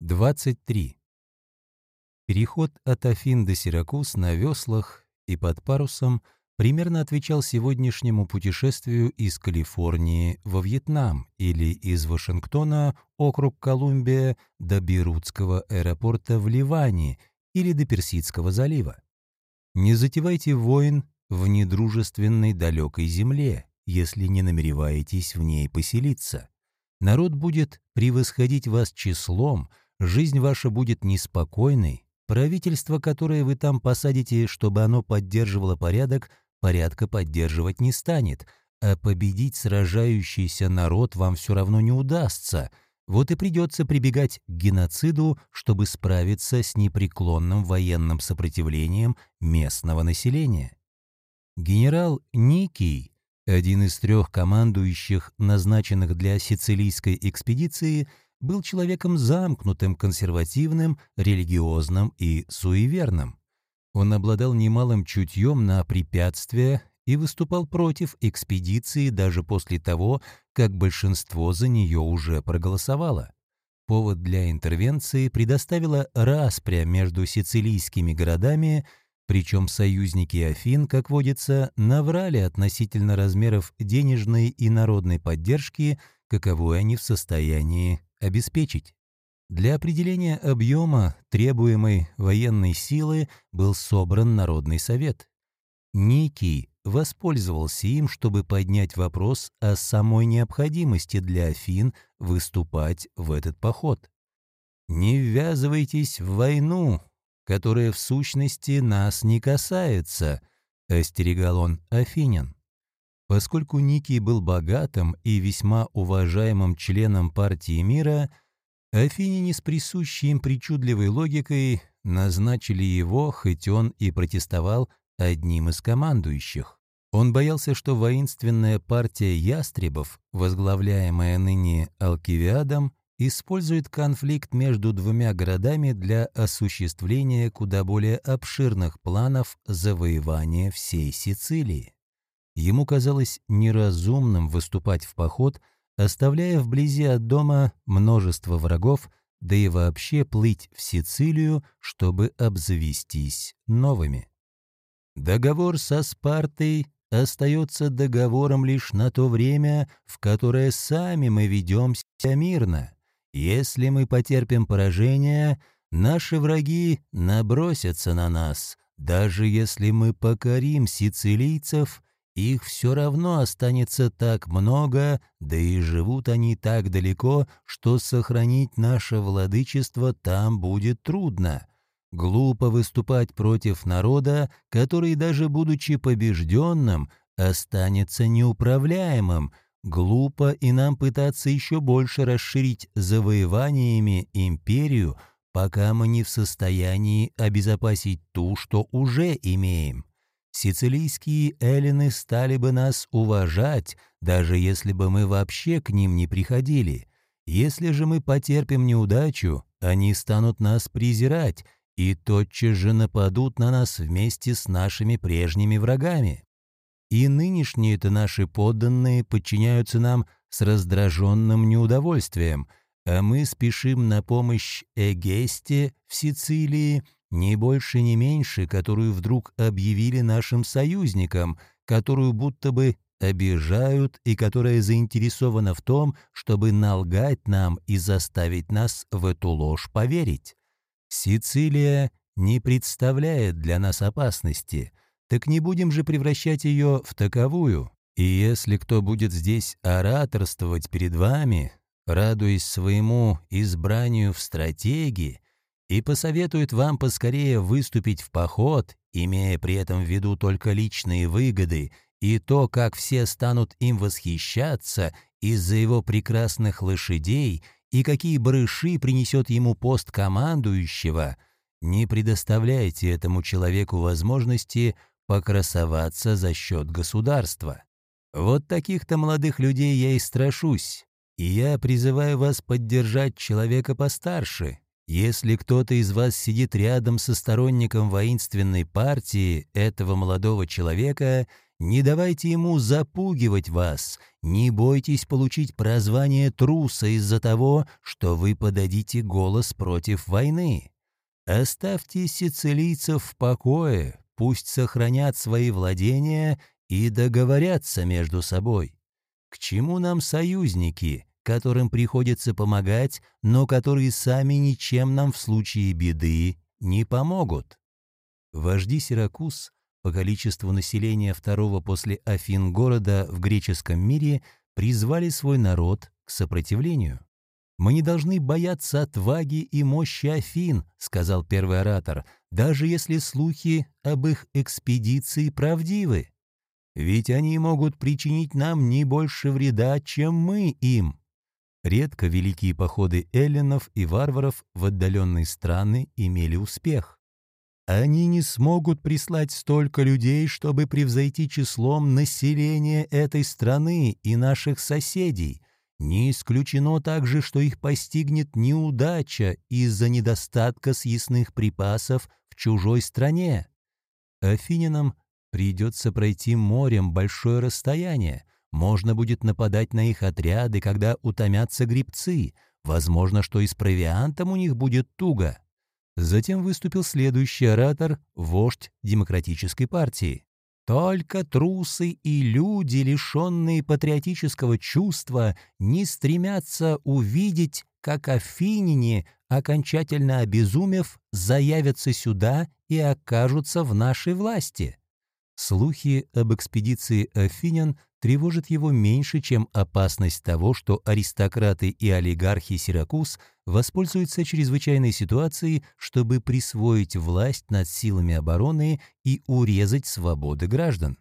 23. Переход от Афин до Сиракуз на веслах и под парусом примерно отвечал сегодняшнему путешествию из Калифорнии во Вьетнам или из Вашингтона, округ Колумбия, до Бейрутского аэропорта в Ливане или до Персидского залива. Не затевайте войн в недружественной далекой земле, если не намереваетесь в ней поселиться. Народ будет превосходить вас числом, жизнь ваша будет неспокойной, правительство, которое вы там посадите, чтобы оно поддерживало порядок, порядка поддерживать не станет, а победить сражающийся народ вам все равно не удастся. Вот и придется прибегать к геноциду, чтобы справиться с непреклонным военным сопротивлением местного населения. Генерал Никий, один из трех командующих, назначенных для сицилийской экспедиции, был человеком замкнутым, консервативным, религиозным и суеверным. Он обладал немалым чутьем на препятствия и выступал против экспедиции даже после того, как большинство за нее уже проголосовало. Повод для интервенции предоставила распря между сицилийскими городами, причем союзники Афин, как водится, наврали относительно размеров денежной и народной поддержки, каковой они в состоянии обеспечить. Для определения объема требуемой военной силы был собран Народный совет. Никий воспользовался им, чтобы поднять вопрос о самой необходимости для Афин выступать в этот поход. «Не ввязывайтесь в войну, которая в сущности нас не касается», — остерегал он Афинян. Поскольку Никий был богатым и весьма уважаемым членом партии мира, афиняне с присущей им причудливой логикой назначили его, хоть он и протестовал, одним из командующих. Он боялся, что воинственная партия ястребов, возглавляемая ныне Алкивиадом, использует конфликт между двумя городами для осуществления куда более обширных планов завоевания всей Сицилии. Ему казалось неразумным выступать в поход, оставляя вблизи от дома множество врагов, да и вообще плыть в Сицилию, чтобы обзавестись новыми. Договор со Спартой остается договором лишь на то время, в которое сами мы ведем себя мирно. Если мы потерпим поражение, наши враги набросятся на нас. Даже если мы покорим сицилийцев, их все равно останется так много, да и живут они так далеко, что сохранить наше владычество там будет трудно. Глупо выступать против народа, который, даже будучи побежденным, останется неуправляемым. Глупо и нам пытаться еще больше расширить завоеваниями империю, пока мы не в состоянии обезопасить ту, что уже имеем. Сицилийские эллины стали бы нас уважать, даже если бы мы вообще к ним не приходили. Если же мы потерпим неудачу, они станут нас презирать и тотчас же нападут на нас вместе с нашими прежними врагами. И нынешние-то наши подданные подчиняются нам с раздраженным неудовольствием, а мы спешим на помощь Эгесте в Сицилии – ни больше, ни меньше, которую вдруг объявили нашим союзникам, которую будто бы обижают и которая заинтересована в том, чтобы налгать нам и заставить нас в эту ложь поверить. Сицилия не представляет для нас опасности, так не будем же превращать ее в таковую. И если кто будет здесь ораторствовать перед вами, радуясь своему избранию в стратегии, и посоветует вам поскорее выступить в поход, имея при этом в виду только личные выгоды и то, как все станут им восхищаться из-за его прекрасных лошадей и какие барыши принесет ему пост командующего, не предоставляйте этому человеку возможности покрасоваться за счет государства. Вот таких-то молодых людей я и страшусь, и я призываю вас поддержать человека постарше, если кто-то из вас сидит рядом со сторонником воинственной партии этого молодого человека, Не давайте ему запугивать вас, не бойтесь получить прозвание труса из-за того, что вы подадите голос против войны. Оставьте сицилийцев в покое, пусть сохранят свои владения и договорятся между собой. К чему нам союзники, которым приходится помогать, но которые сами ничем нам в случае беды не помогут? Вожди Сиракуз по количеству населения второго после Афин города в греческом мире призвали свой народ к сопротивлению. «Мы не должны бояться отваги и мощи Афин», — сказал первый оратор, «даже если слухи об их экспедиции правдивы. Ведь они могут причинить нам не больше вреда, чем мы им». Редко великие походы эллинов и варваров в отдаленные страны имели успех. Они не смогут прислать столько людей, чтобы превзойти числом населения этой страны и наших соседей. Не исключено также, что их постигнет неудача из-за недостатка съестных припасов в чужой стране. Афининам придется пройти морем большое расстояние. Можно будет нападать на их отряды, когда утомятся грибцы. Возможно, что и с провиантом у них будет туго. Затем выступил следующий оратор, вождь демократической партии. Только трусы и люди, лишенные патриотического чувства, не стремятся увидеть, как афиняне, окончательно обезумев, заявятся сюда и окажутся в нашей власти. Слухи об экспедиции афинян тревожит его меньше, чем опасность того, что аристократы и олигархи Сиракуз воспользуются чрезвычайной ситуацией, чтобы присвоить власть над силами обороны и урезать свободы граждан.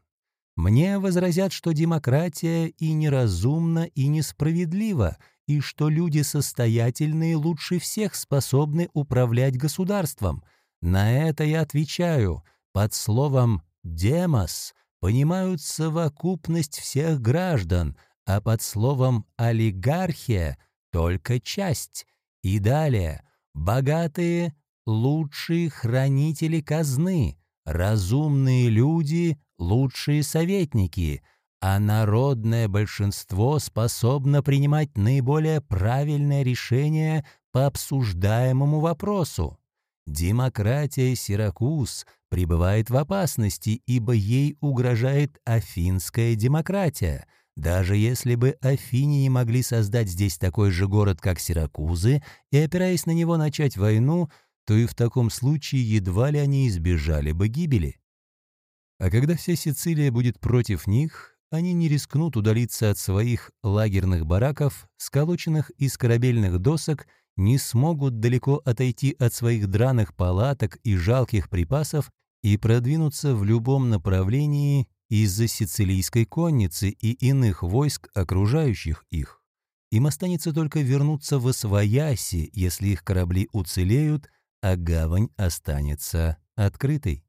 Мне возразят, что демократия и неразумна, и несправедлива, и что люди состоятельные лучше всех способны управлять государством. На это я отвечаю под словом «демос» понимают совокупность всех граждан, а под словом «олигархия» только часть. И далее «богатые» — лучшие хранители казны, разумные люди — лучшие советники, а народное большинство способно принимать наиболее правильное решение по обсуждаемому вопросу. Демократия Сиракуз пребывает в опасности, ибо ей угрожает афинская демократия. Даже если бы Афине не могли создать здесь такой же город, как Сиракузы, и, опираясь на него, начать войну, то и в таком случае едва ли они избежали бы гибели. А когда вся Сицилия будет против них, они не рискнут удалиться от своих лагерных бараков, сколоченных из корабельных досок не смогут далеко отойти от своих драных палаток и жалких припасов и продвинуться в любом направлении из-за сицилийской конницы и иных войск, окружающих их. Им останется только вернуться в Освояси, если их корабли уцелеют, а гавань останется открытой.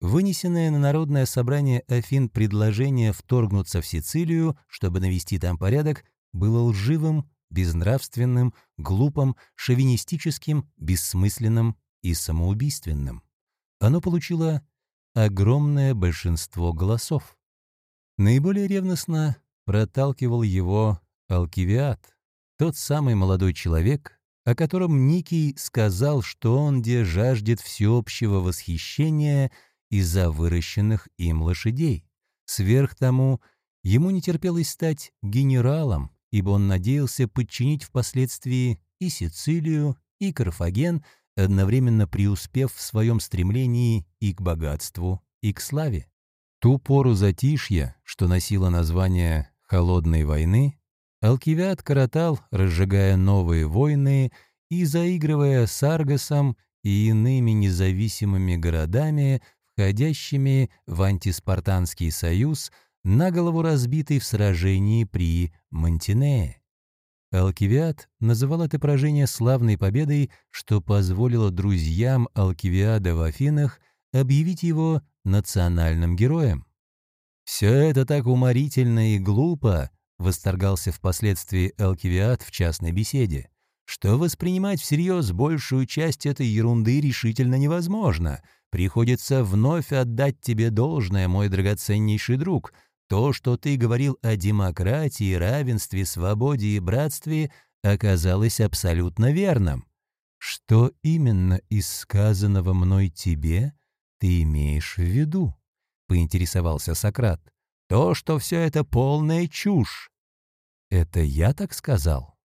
Вынесенное на Народное собрание Афин предложение вторгнуться в Сицилию, чтобы навести там порядок, было лживым безнравственным, глупым, шовинистическим, бессмысленным и самоубийственным. Оно получило огромное большинство голосов. Наиболее ревностно проталкивал его Алкивиад, тот самый молодой человек, о котором Никий сказал, что он где жаждет всеобщего восхищения из-за выращенных им лошадей. Сверх тому, ему не терпелось стать генералом, ибо он надеялся подчинить впоследствии и Сицилию, и Карфаген, одновременно преуспев в своем стремлении и к богатству, и к славе. Ту пору затишья, что носило название «Холодной войны», Алкивиад коротал, разжигая новые войны и заигрывая с Аргосом и иными независимыми городами, входящими в антиспартанский союз – на голову разбитый в сражении при Монтинее. Алкивиад называл это поражение славной победой, что позволило друзьям Алкивиада в Афинах объявить его национальным героем. «Все это так уморительно и глупо», — восторгался впоследствии Алкивиад в частной беседе, что воспринимать всерьез большую часть этой ерунды решительно невозможно. Приходится вновь отдать тебе должное, мой драгоценнейший друг. То, что ты говорил о демократии, равенстве, свободе и братстве, оказалось абсолютно верным. Что именно из сказанного мной тебе ты имеешь в виду? Поинтересовался Сократ. То, что все это полная чушь. Это я так сказал?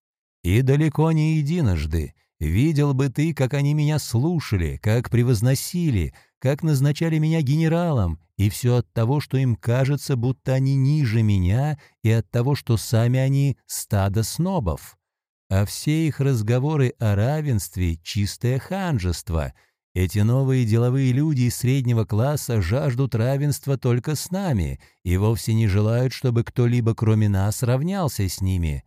И далеко не единожды. Видел бы ты, как они меня слушали, как превозносили, как назначали меня генералом, и все от того, что им кажется, будто они ниже меня, и от того, что сами они стадо снобов. А все их разговоры о равенстве — чистое ханжество. Эти новые деловые люди из среднего класса жаждут равенства только с нами и вовсе не желают, чтобы кто-либо кроме нас равнялся с ними.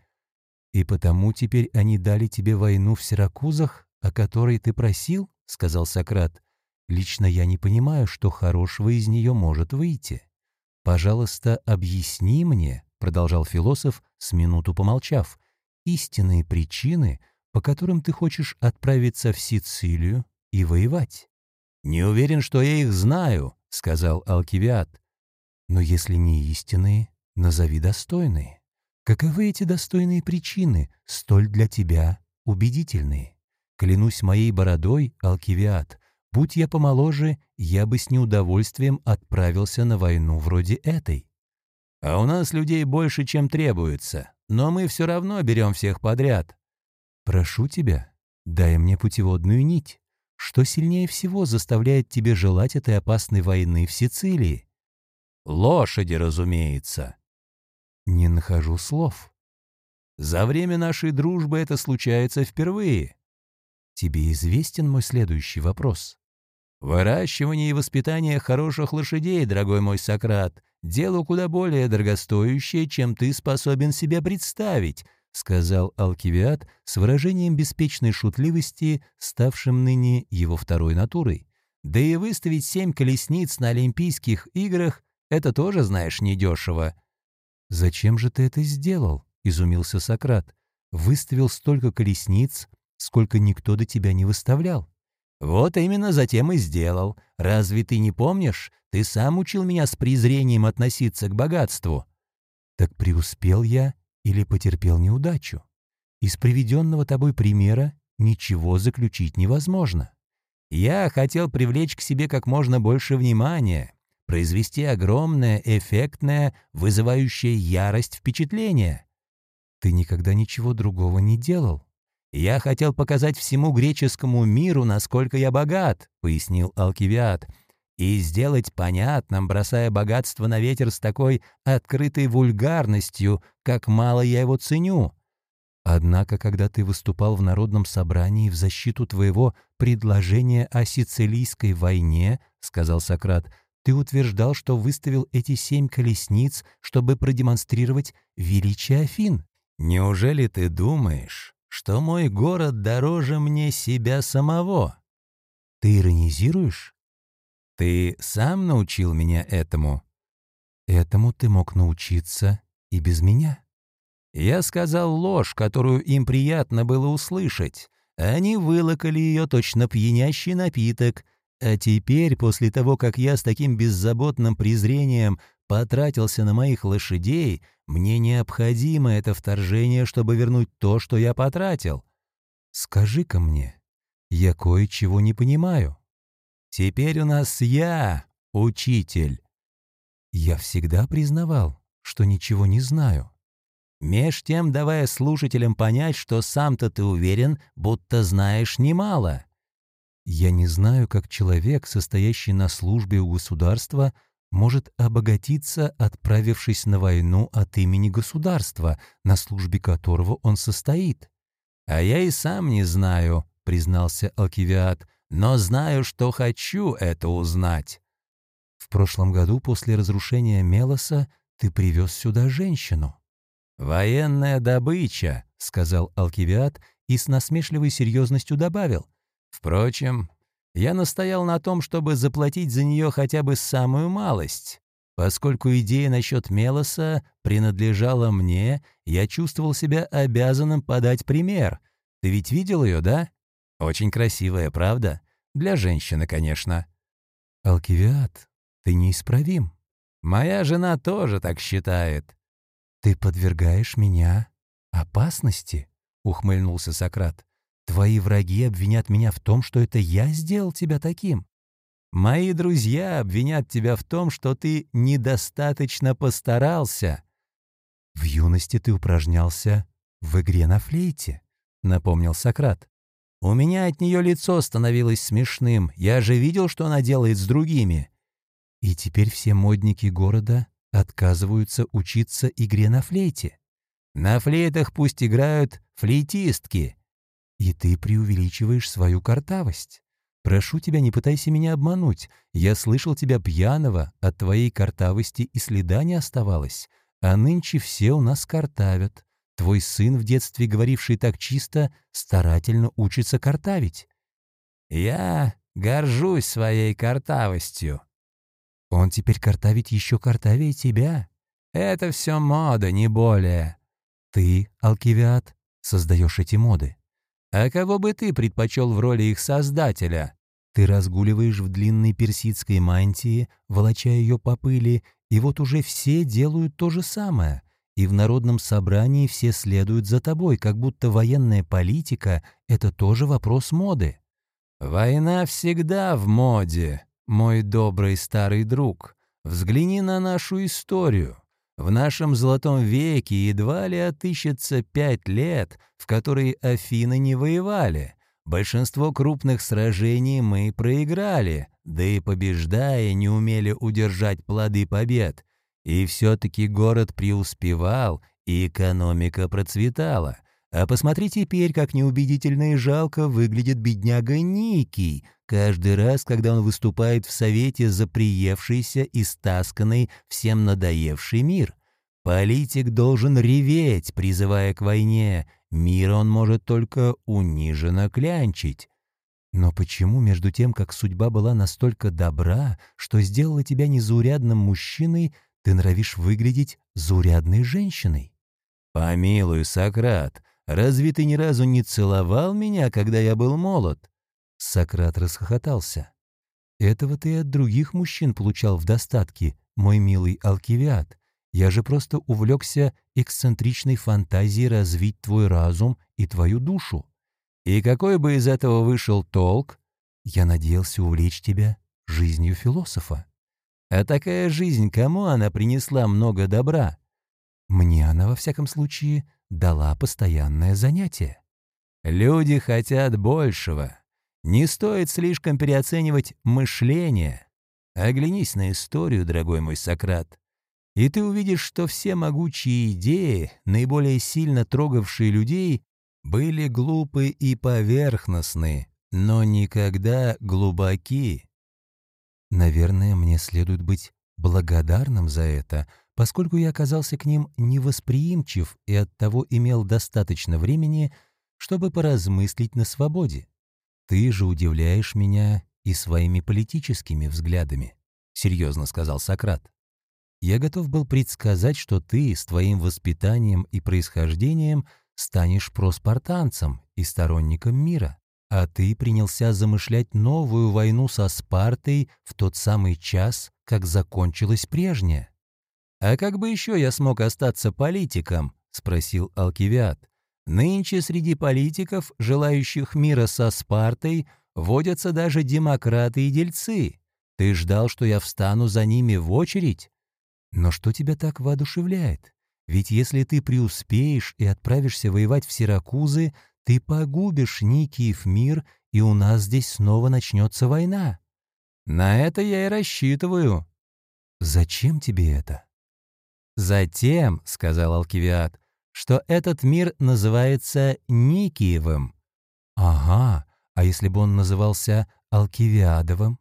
И потому теперь они дали тебе войну в Сиракузах, о которой ты просил, — сказал Сократ. Лично я не понимаю, что хорошего из нее может выйти. Пожалуйста, объясни мне, — продолжал философ, с минуту помолчав, — истинные причины, по которым ты хочешь отправиться в Сицилию и воевать. «Не уверен, что я их знаю», — сказал Алкивиад. «Но если не истинные, назови достойные. Каковы эти достойные причины, столь для тебя убедительные? Клянусь моей бородой, Алкивиад, будь я помоложе, я бы с неудовольствием отправился на войну вроде этой. А у нас людей больше, чем требуется но мы все равно берем всех подряд. Прошу тебя, дай мне путеводную нить. Что сильнее всего заставляет тебе желать этой опасной войны в Сицилии? Лошади, разумеется. Не нахожу слов. За время нашей дружбы это случается впервые. Тебе известен мой следующий вопрос. Выращивание и воспитание хороших лошадей, дорогой мой Сократ, дело куда более дорогостоящее, чем ты способен себе представить», — сказал Алкивиад с выражением беспечной шутливости, ставшим ныне его второй натурой. «Да и выставить семь колесниц на Олимпийских играх — это тоже, знаешь, недешево». «Зачем же ты это сделал?» — изумился Сократ. «Выставил столько колесниц, сколько никто до тебя не выставлял». «Вот именно затем и сделал. Разве ты не помнишь? Ты сам учил меня с презрением относиться к богатству». «Так преуспел я или потерпел неудачу? Из приведенного тобой примера ничего заключить невозможно. Я хотел привлечь к себе как можно больше внимания, произвести огромное, эффектное, вызывающее ярость впечатление. Ты никогда ничего другого не делал. «Я хотел показать всему греческому миру, насколько я богат», — пояснил Алкивиад, «и сделать понятным, бросая богатство на ветер с такой открытой вульгарностью, как мало я его ценю». Однако, когда ты выступал в народном собрании в защиту твоего предложения о сицилийской войне, — сказал Сократ, — ты утверждал, что выставил эти семь колесниц, чтобы продемонстрировать величие Афин. Неужели ты думаешь, что мой город дороже мне себя самого. Ты иронизируешь? Ты сам научил меня этому. Этому ты мог научиться и без меня. Я сказал ложь, которую им приятно было услышать. Они вылокали ее точно пьянящий напиток, а теперь, после того, как я с таким беззаботным презрением потратился на моих лошадей, мне необходимо это вторжение, чтобы вернуть то, что я потратил. Скажи-ка мне, я кое-чего не понимаю. Теперь у нас я, учитель. Я всегда признавал, что ничего не знаю. Меж тем давая слушателям понять, что сам-то ты уверен, будто знаешь немало. Я не знаю, как человек, состоящий на службе у государства, может обогатиться, отправившись на войну от имени государства, на службе которого он состоит. «А я и сам не знаю», — признался Алкивиад, «но знаю, что хочу это узнать». «В прошлом году после разрушения Мелоса ты привез сюда женщину». «Военная добыча», — сказал Алкивиад и с насмешливой серьезностью добавил. «Впрочем, я настоял на том, чтобы заплатить за нее хотя бы самую малость. Поскольку идея насчет Мелоса принадлежала мне, я чувствовал себя обязанным подать пример. Ты ведь видел ее, да? Очень красивая, правда? Для женщины, конечно. Алкивиад, ты неисправим. Моя жена тоже так считает. Ты подвергаешь меня опасности, ухмыльнулся Сократ. Твои враги обвинят меня в том, что это я сделал тебя таким. Мои друзья обвинят тебя в том, что ты недостаточно постарался. В юности ты упражнялся в игре на флейте, напомнил Сократ. У меня от нее лицо становилось смешным, я же видел, что она делает с другими. И теперь все модники города отказываются учиться игре на флейте. На флейтах пусть играют флейтистки. И ты преувеличиваешь свою картавость. Прошу тебя, не пытайся меня обмануть. Я слышал тебя пьяного, от твоей картавости и следа не оставалось. А нынче все у нас картавят. Твой сын, в детстве говоривший так чисто, старательно учится картавить. Я горжусь своей картавостью. Он теперь картавить еще картавее тебя. Это все мода, не более. Ты, Алкивиад, создаешь эти моды. А кого бы ты предпочел в роли их создателя? Ты разгуливаешь в длинной персидской мантии, волоча ее по пыли, и вот уже все делают то же самое. И в народном собрании все следуют за тобой, как будто военная политика — это тоже вопрос моды. «Война всегда в моде, мой добрый старый друг. Взгляни на нашу историю. В нашем золотом веке едва ли отыщется пять лет, в которые Афины не воевали. Большинство крупных сражений мы проиграли, да и побеждая не умели удержать плоды побед. И все-таки город преуспевал, и экономика процветала. А посмотри теперь, как неубедительно и жалко выглядит бедняга Никий, каждый раз, когда он выступает в совете за приевшийся и стасканный, всем надоевший мир. Политик должен реветь, призывая к войне, Мир он может только униженно клянчить. Но почему, между тем, как судьба была настолько добра, что сделала тебя незаурядным мужчиной, ты нравишь выглядеть заурядной женщиной? Помилуй, Сократ, разве ты ни разу не целовал меня, когда я был молод? Сократ расхохотался. Этого ты от других мужчин получал в достатке, мой милый Алкивиад. Я же просто увлекся эксцентричной фантазией развить твой разум и твою душу. И какой бы из этого вышел толк? Я надеялся увлечь тебя жизнью философа. А такая жизнь, кому она принесла много добра? Мне она, во всяком случае, дала постоянное занятие. Люди хотят большего. Не стоит слишком переоценивать мышление. Оглянись на историю, дорогой мой Сократ и ты увидишь, что все могучие идеи, наиболее сильно трогавшие людей, были глупы и поверхностны, но никогда глубоки. Наверное, мне следует быть благодарным за это, поскольку я оказался к ним невосприимчив и оттого имел достаточно времени, чтобы поразмыслить на свободе. Ты же удивляешь меня и своими политическими взглядами, — серьезно сказал Сократ. Я готов был предсказать, что ты с твоим воспитанием и происхождением станешь проспартанцем и сторонником мира, а ты принялся замышлять новую войну со Спартой в тот самый час, как закончилась прежняя. «А как бы еще я смог остаться политиком?» — спросил Алкивиад. «Нынче среди политиков, желающих мира со Спартой, водятся даже демократы и дельцы. Ты ждал, что я встану за ними в очередь?» Но что тебя так воодушевляет? Ведь если ты преуспеешь и отправишься воевать в Сиракузы, ты погубишь Никиев мир, и у нас здесь снова начнется война. На это я и рассчитываю. Зачем тебе это? Затем, — сказал Алкивиад, — что этот мир называется Никиевым. Ага, а если бы он назывался Алкивиадовым?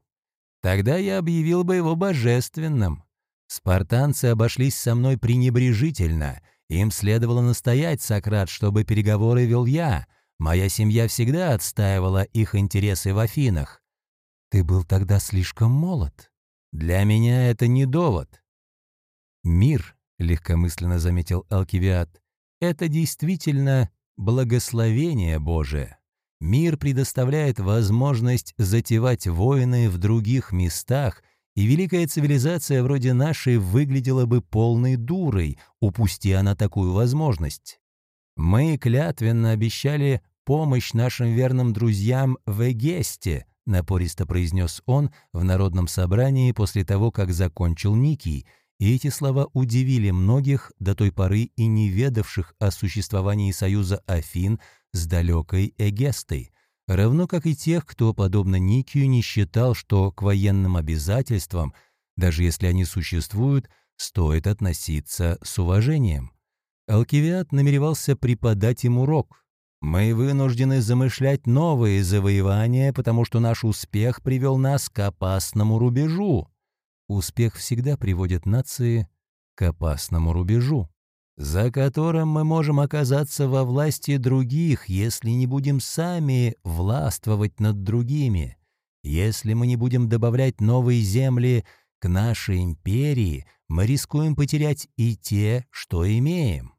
Тогда я объявил бы его божественным. Спартанцы обошлись со мной пренебрежительно. Им следовало настоять, Сократ, чтобы переговоры вел я. Моя семья всегда отстаивала их интересы в Афинах. Ты был тогда слишком молод. Для меня это не довод. Мир, легкомысленно заметил Алкивиад, это действительно благословение Божие. Мир предоставляет возможность затевать войны в других местах, и великая цивилизация вроде нашей выглядела бы полной дурой, упусти она такую возможность. Мы клятвенно обещали помощь нашим верным друзьям в Эгесте, напористо произнес он в народном собрании после того, как закончил Никий, и эти слова удивили многих, до той поры и не ведавших о существовании союза Афин с далекой Эгестой, равно как и тех, кто, подобно Никию, не считал, что к военным обязательствам, даже если они существуют, стоит относиться с уважением. Алкивиад намеревался преподать им урок, мы вынуждены замышлять новые завоевания, потому что наш успех привел нас к опасному рубежу. Успех всегда приводит нации к опасному рубежу, за которым мы можем оказаться во власти других, если не будем сами властвовать над другими. Если мы не будем добавлять новые земли к нашей империи, мы рискуем потерять и те, что имеем.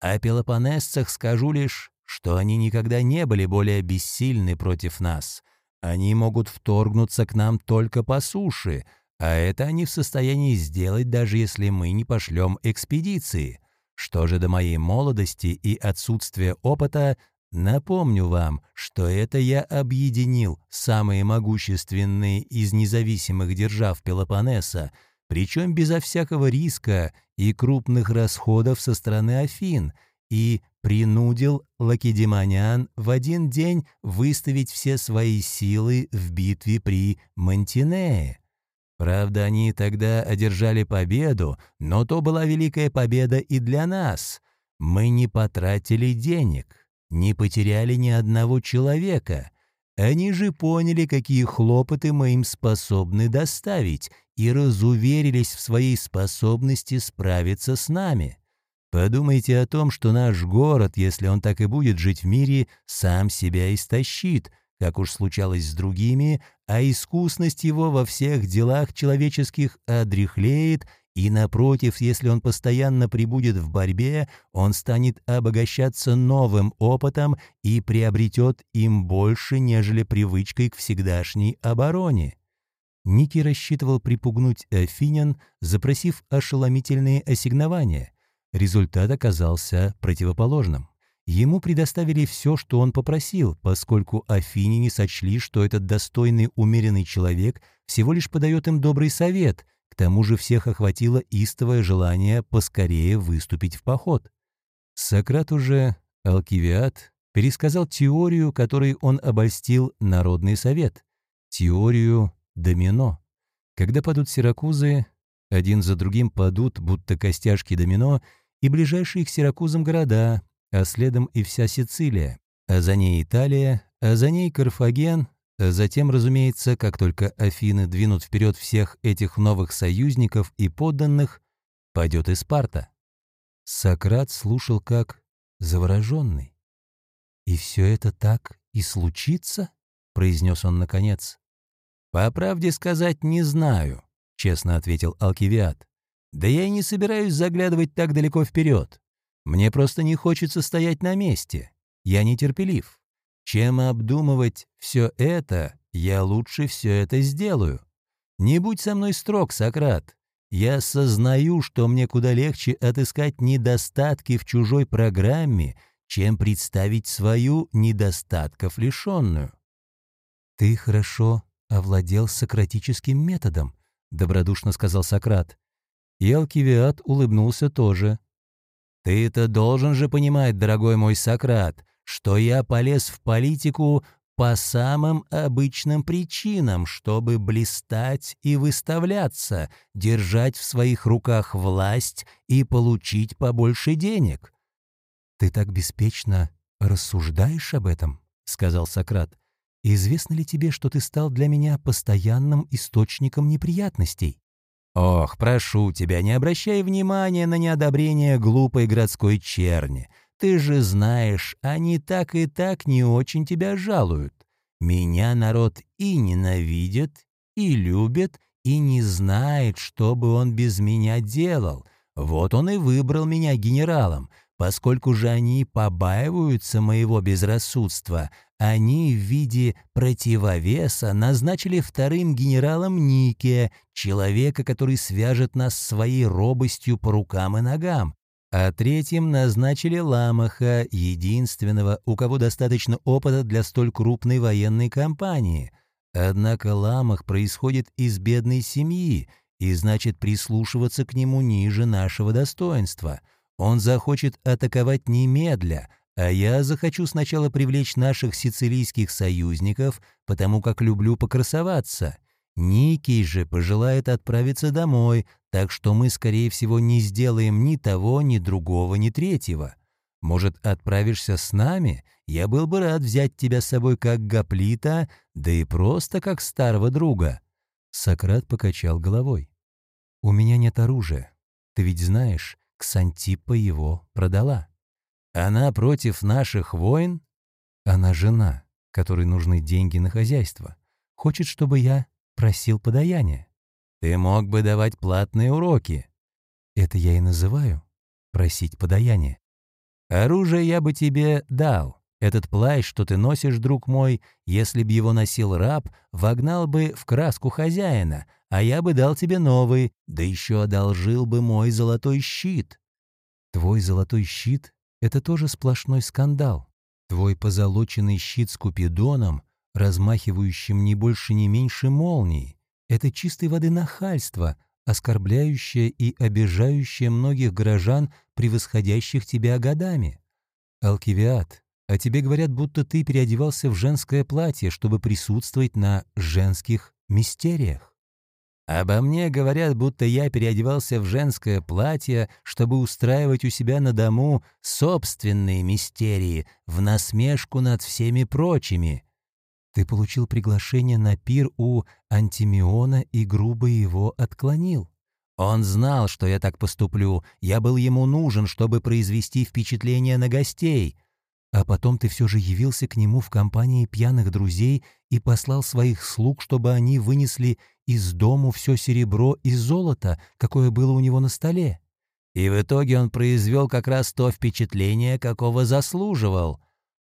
О пелопонесцах скажу лишь, что они никогда не были более бессильны против нас. Они могут вторгнуться к нам только по суше, а это они в состоянии сделать, даже если мы не пошлем экспедиции. Что же до моей молодости и отсутствия опыта, напомню вам, что это я объединил самые могущественные из независимых держав Пелопоннеса, причем безо всякого риска и крупных расходов со стороны Афин – и принудил лакедемонян в один день выставить все свои силы в битве при Монтинее. Правда, они тогда одержали победу, но то была великая победа и для нас. Мы не потратили денег, не потеряли ни одного человека. Они же поняли, какие хлопоты мы им способны доставить, и разуверились в своей способности справиться с нами. Подумайте о том, что наш город, если он так и будет жить в мире, сам себя истощит, как уж случалось с другими, а искусность его во всех делах человеческих одряхлеет, и, напротив, если он постоянно прибудет в борьбе, он станет обогащаться новым опытом и приобретет им больше, нежели привычкой к всегдашней обороне. Ники рассчитывал припугнуть Афинян, запросив ошеломительные ассигнования – Результат оказался противоположным. Ему предоставили все, что он попросил, поскольку афиняне сочли, что этот достойный умеренный человек всего лишь подает им добрый совет, к тому же всех охватило истовое желание поскорее выступить в поход. Сократ уже, Алкивиад, пересказал теорию, которой он обольстил Народный совет, теорию домино. Когда падут Сиракузы, один за другим падут, будто костяшки домино, и ближайшие к Сиракузам города, а следом и вся Сицилия, а за ней Италия, а за ней Карфаген, а затем, разумеется, как только Афины двинут вперед всех этих новых союзников и подданных, пойдет и Спарта. Сократ слушал как завороженный. «И все это так и случится?» — произнес он наконец. «По правде сказать не знаю», — честно ответил Алкивиад. Да я и не собираюсь заглядывать так далеко вперед. Мне просто не хочется стоять на месте. Я нетерпелив. Чем обдумывать все это, я лучше все это сделаю. Не будь со мной строг, Сократ. Я осознаю, что мне куда легче отыскать недостатки в чужой программе, чем представить свою недостатков лишенную. «Ты хорошо овладел сократическим методом», — добродушно сказал Сократ. И улыбнулся тоже. «Ты-то должен же понимать, дорогой мой Сократ, что я полез в политику по самым обычным причинам, чтобы блистать и выставляться, держать в своих руках власть и получить побольше денег». «Ты так беспечно рассуждаешь об этом?» — сказал Сократ. «Известно ли тебе, что ты стал для меня постоянным источником неприятностей?» Ох, прошу тебя, не обращай внимания на неодобрение глупой городской черни. Ты же знаешь, они так и так не очень тебя жалуют. Меня народ и ненавидит, и любит, и не знает, что бы он без меня делал. Вот он и выбрал меня генералом. Поскольку же они побаиваются моего безрассудства, они в виде противовеса назначили вторым генералом Нике, человека, который свяжет нас своей робостью по рукам и ногам, а третьим назначили Ламаха, единственного, у кого достаточно опыта для столь крупной военной кампании. Однако Ламах происходит из бедной семьи, и значит прислушиваться к нему ниже нашего достоинства. Он захочет атаковать немедля, а я захочу сначала привлечь наших сицилийских союзников, потому как люблю покрасоваться. Никий же пожелает отправиться домой, так что мы, скорее всего, не сделаем ни того, ни другого, ни третьего. Может, отправишься с нами? Я был бы рад взять тебя с собой как гоплита, да и просто как старого друга». Сократ покачал головой. «У меня нет оружия. Ты ведь знаешь, Ксантипа его продала. Она против наших войн? Она жена, которой нужны деньги на хозяйство. Хочет, чтобы я просил подаяние. Ты мог бы давать платные уроки. Это я и называю просить подаяние. Оружие я бы тебе дал. Этот плащ, что ты носишь, друг мой, если б его носил раб, вогнал бы в краску хозяина, а я бы дал тебе новый, да еще одолжил бы мой золотой щит. Твой золотой щит — это тоже сплошной скандал. Твой позолоченный щит с купидоном размахивающим не больше не меньше молний. Это чистой воды нахальство, оскорбляющее и обижающее многих горожан, превосходящих тебя годами. Алкивиад, а тебе говорят, будто ты переодевался в женское платье, чтобы присутствовать на женских мистериях. Обо мне говорят, будто я переодевался в женское платье, чтобы устраивать у себя на дому собственные мистерии в насмешку над всеми прочими. Ты получил приглашение на пир у Антимиона и грубо его отклонил. Он знал, что я так поступлю. Я был ему нужен, чтобы произвести впечатление на гостей. А потом ты все же явился к нему в компании пьяных друзей и послал своих слуг, чтобы они вынесли из дому все серебро и золото, какое было у него на столе. И в итоге он произвел как раз то впечатление, какого заслуживал.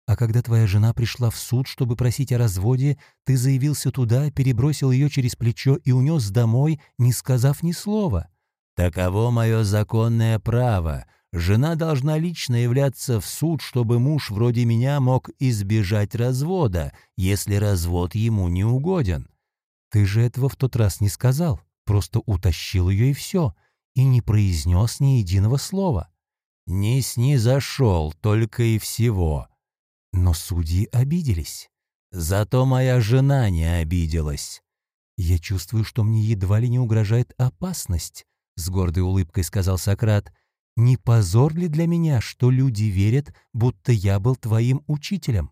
А когда твоя жена пришла в суд, чтобы просить о разводе, ты заявился туда, перебросил ее через плечо и унес домой, не сказав ни слова. Таково мое законное право. Жена должна лично являться в суд, чтобы муж вроде меня мог избежать развода, если развод ему не угоден. Ты же этого в тот раз не сказал, просто утащил ее и все, и не произнес ни единого слова. Не снизошел только и всего. Но судьи обиделись. Зато моя жена не обиделась. «Я чувствую, что мне едва ли не угрожает опасность», — с гордой улыбкой сказал Сократ. «Не позор ли для меня, что люди верят, будто я был твоим учителем?»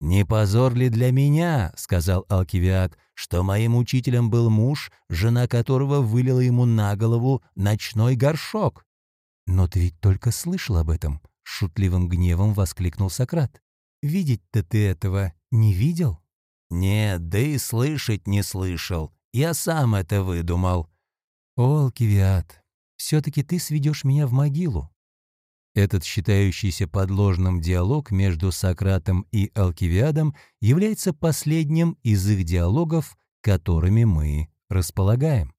«Не позор ли для меня, — сказал Алкивиад, — что моим учителем был муж, жена которого вылила ему на голову ночной горшок?» «Но ты ведь только слышал об этом», — шутливым гневом воскликнул Сократ. Видеть-то ты этого не видел? Нет, да и слышать не слышал. Я сам это выдумал. О, Алкивиад, все-таки ты сведешь меня в могилу. Этот считающийся подложным диалог между Сократом и Алкивиадом является последним из их диалогов, которыми мы располагаем.